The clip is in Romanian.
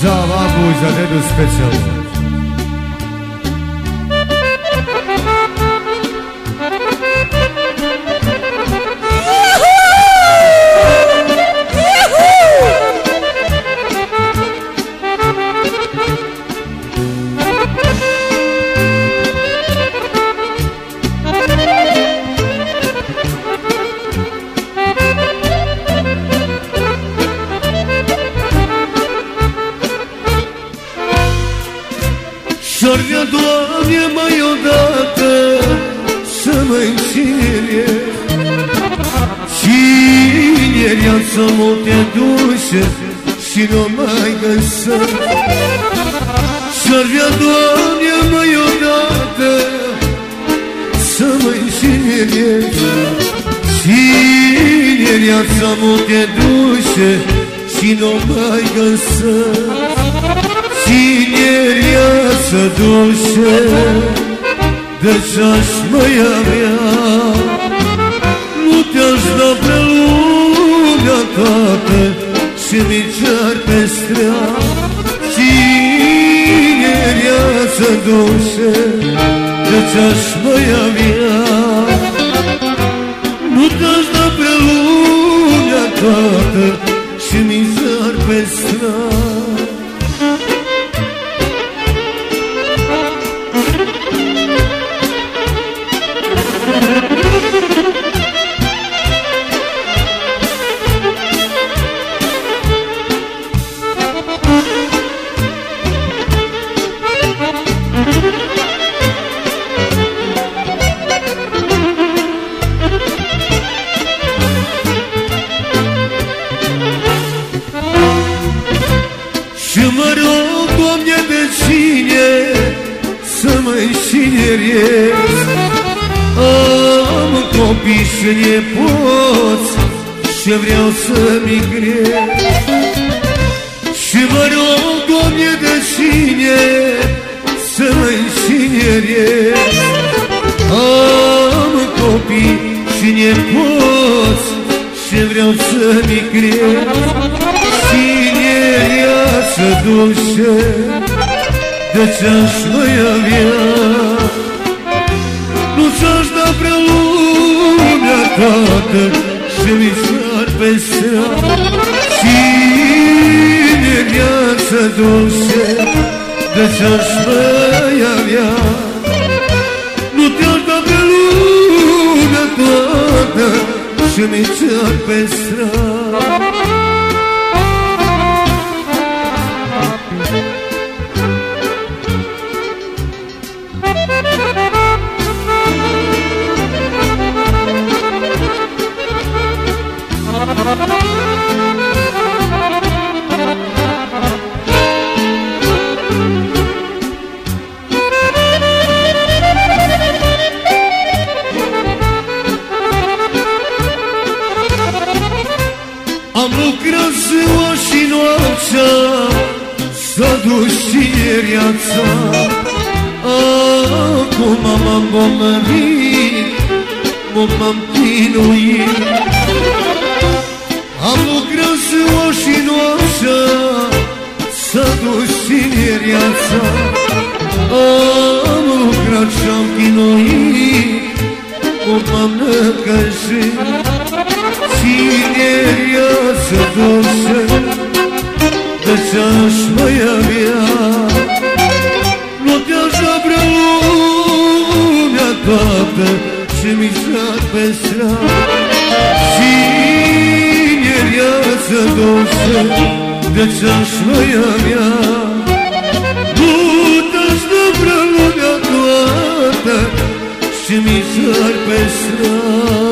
Za babu i za dedu specijalno. Și-ar vrea, Doamne, mai odată Să mă înșire Și în viața multe dușe Și nu mai găsăm Și-ar vrea, Doamne, mai odată Să mă înșire Și în viața multe dușe Și nu mai găsăm Tineria să dulce De ce-aș mai avea Nu te-aș da pe lumea toată Și nici ar pe strea. Tineria să dulce De ce-aș mai avea Nu te-aș da pe lumea toată Și nici ar pe strea Să mă înșineriez Am copii și nepoți Și vreau să migrez Și mă rog, Doamne, de cine Să mă înșineriez Am copii și nepoți Și vreau să migrez viață dulce De ce-aș mai avea Nu ți-aș da prea lumea toată Și mi s-ar păstra Cine viață dulce De ce-aș mai avea Nu te-aș da prea lumea toată Și mi s-ar păstra Să duci tinereața Acum m-am bomărit M-am chinuit. Am lucrat ziua și noaptea Să duci tinereața Am lucrat și-am chinuit M-am năcăjit De ce-aș mai avea Nu te-aș da prea lumea toată Și mi s-ar păstra Tineria să dulce De ce-aș mai avea Nu te-aș da prea lumea toată Și mi s-ar păstra